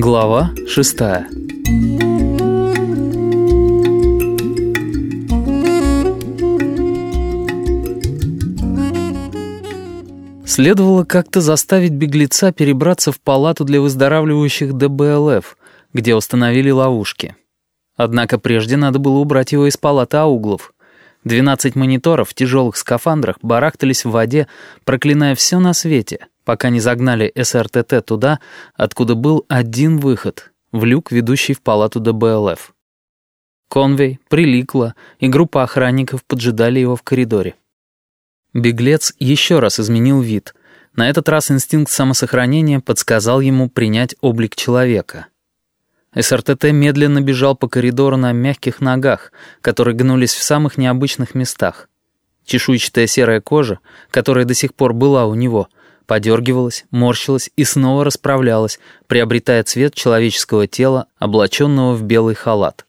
Глава шестая Следовало как-то заставить беглеца перебраться в палату для выздоравливающих ДБЛФ, где установили ловушки. Однако прежде надо было убрать его из палаты ауглов. Двенадцать мониторов в тяжелых скафандрах барахтались в воде, проклиная все на свете, пока не загнали СРТТ туда, откуда был один выход — в люк, ведущий в палату ДБЛФ. Конвей, Приликла и группа охранников поджидали его в коридоре. Беглец еще раз изменил вид. На этот раз инстинкт самосохранения подсказал ему принять облик человека. СРТТ медленно бежал по коридору на мягких ногах, которые гнулись в самых необычных местах. Чешуйчатая серая кожа, которая до сих пор была у него, подергивалась, морщилась и снова расправлялась, приобретая цвет человеческого тела, облаченного в белый халат.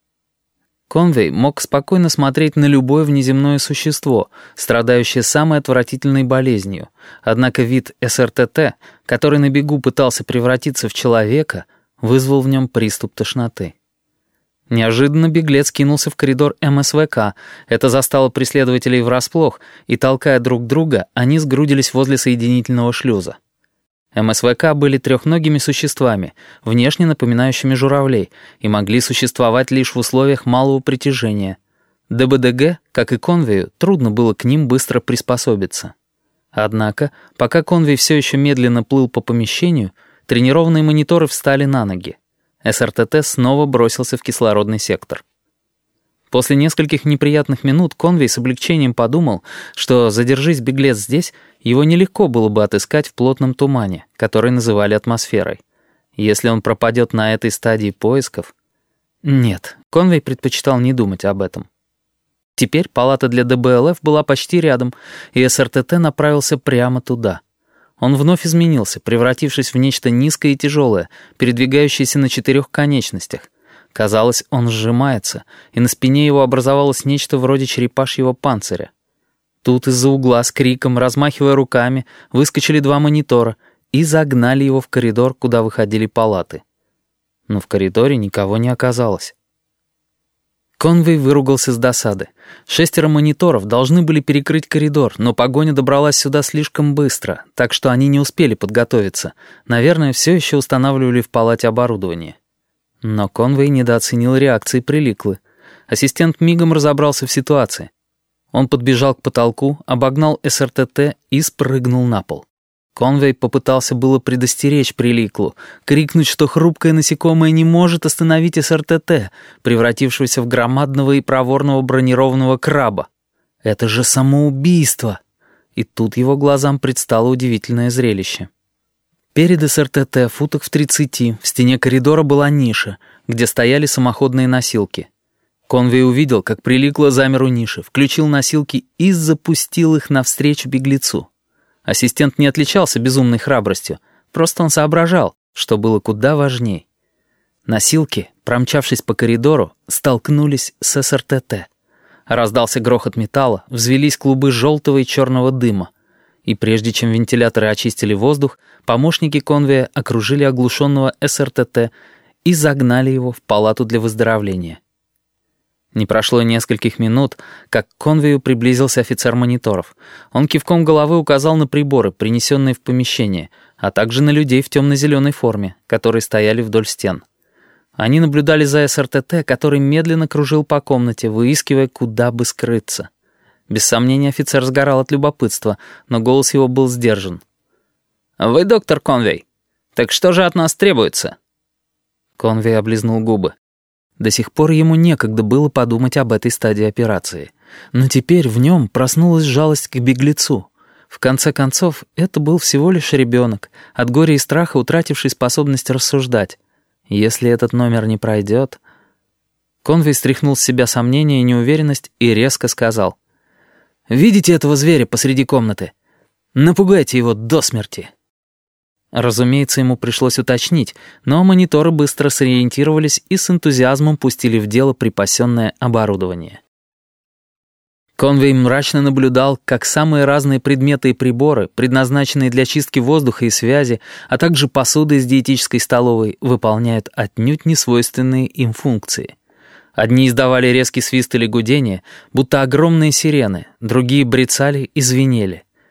Конвей мог спокойно смотреть на любое внеземное существо, страдающее самой отвратительной болезнью, однако вид СРТТ, который на бегу пытался превратиться в человека, вызвал в нем приступ тошноты. Неожиданно беглец кинулся в коридор МСВК. Это застало преследователей врасплох, и, толкая друг друга, они сгрудились возле соединительного шлюза. МСВК были трехногими существами, внешне напоминающими журавлей, и могли существовать лишь в условиях малого притяжения. ДБДГ, как и конвею, трудно было к ним быстро приспособиться. Однако, пока конвей все еще медленно плыл по помещению, тренированные мониторы встали на ноги. СРТТ снова бросился в кислородный сектор. После нескольких неприятных минут Конвей с облегчением подумал, что, задержись беглец здесь, его нелегко было бы отыскать в плотном тумане, который называли атмосферой. Если он пропадет на этой стадии поисков... Нет, Конвей предпочитал не думать об этом. Теперь палата для ДБЛФ была почти рядом, и СРТТ направился прямо туда. Он вновь изменился, превратившись в нечто низкое и тяжелое, передвигающееся на четырех конечностях — Казалось, он сжимается, и на спине его образовалось нечто вроде черепашьего панциря. Тут из-за угла с криком, размахивая руками, выскочили два монитора и загнали его в коридор, куда выходили палаты. Но в коридоре никого не оказалось. Конвей выругался с досады. Шестеро мониторов должны были перекрыть коридор, но погоня добралась сюда слишком быстро, так что они не успели подготовиться. Наверное, все еще устанавливали в палате оборудование. Но Конвей недооценил реакции Приликлы. Ассистент мигом разобрался в ситуации. Он подбежал к потолку, обогнал СРТТ и спрыгнул на пол. Конвей попытался было предостеречь Приликлу, крикнуть, что хрупкое насекомое не может остановить СРТТ, превратившегося в громадного и проворного бронированного краба. Это же самоубийство! И тут его глазам предстало удивительное зрелище. Перед СРТТ, футах в 30, в стене коридора была ниша, где стояли самоходные носилки. Конвей увидел, как приликло замер у ниши, включил носилки и запустил их навстречу беглецу. Ассистент не отличался безумной храбростью, просто он соображал, что было куда важней. Носилки, промчавшись по коридору, столкнулись с СРТТ. Раздался грохот металла, взвелись клубы желтого и черного дыма — и прежде чем вентиляторы очистили воздух, помощники конвея окружили оглушенного СРТТ и загнали его в палату для выздоровления. Не прошло нескольких минут, как к конвею приблизился офицер мониторов. Он кивком головы указал на приборы, принесенные в помещение, а также на людей в темно-зеленой форме, которые стояли вдоль стен. Они наблюдали за СРТТ, который медленно кружил по комнате, выискивая, куда бы скрыться. Без сомнения, офицер сгорал от любопытства, но голос его был сдержан. «Вы доктор Конвей. Так что же от нас требуется?» Конвей облизнул губы. До сих пор ему некогда было подумать об этой стадии операции. Но теперь в нем проснулась жалость к беглецу. В конце концов, это был всего лишь ребенок, от горя и страха утративший способность рассуждать. Если этот номер не пройдет... Конвей стряхнул с себя сомнения и неуверенность и резко сказал — Видите этого зверя посреди комнаты? Напугайте его до смерти». Разумеется, ему пришлось уточнить, но мониторы быстро сориентировались и с энтузиазмом пустили в дело припасенное оборудование. Конвей мрачно наблюдал, как самые разные предметы и приборы, предназначенные для чистки воздуха и связи, а также посуда из диетической столовой, выполняют отнюдь несвойственные им функции. Одни издавали резкий свист или гудение, будто огромные сирены, другие брецали и звенели.